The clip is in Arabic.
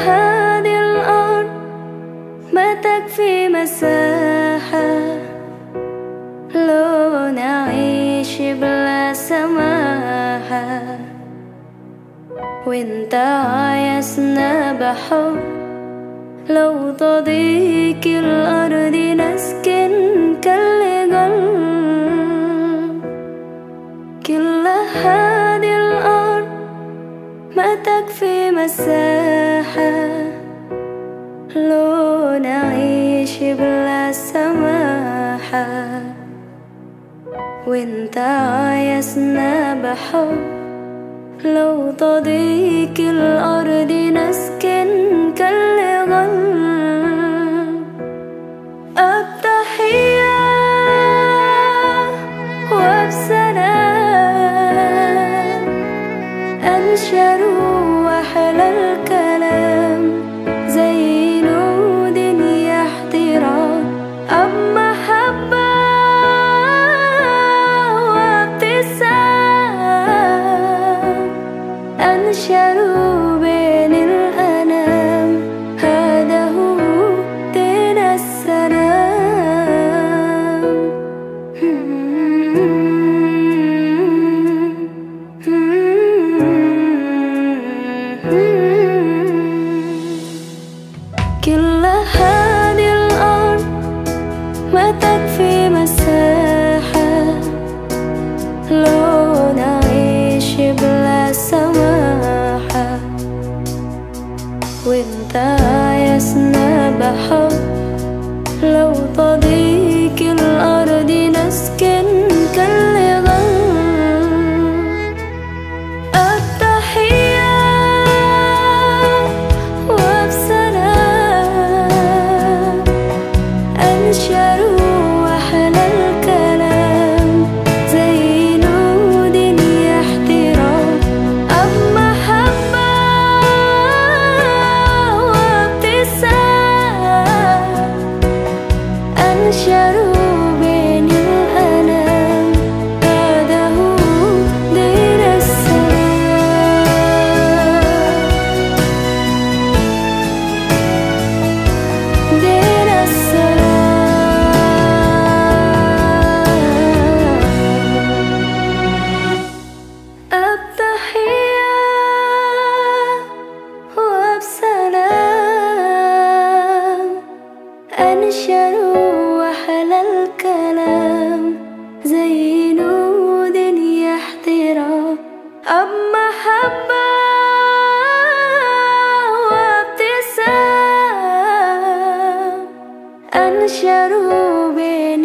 هذه الأرض ما تكفي مساحة. لو نعيش بلا سماحة. وانت عايزنا بحب. لو الأرض نسكن. ما تكفي مساحة لو نعيش بلا سماحة. وإنت عايزنا بحب لو تضيق الأرض نسكن كل غلب التحية وبسلام أنشر أنشر وأحلى الكلام. زي نود احترام. أب محبة وابتسام. أنشر بين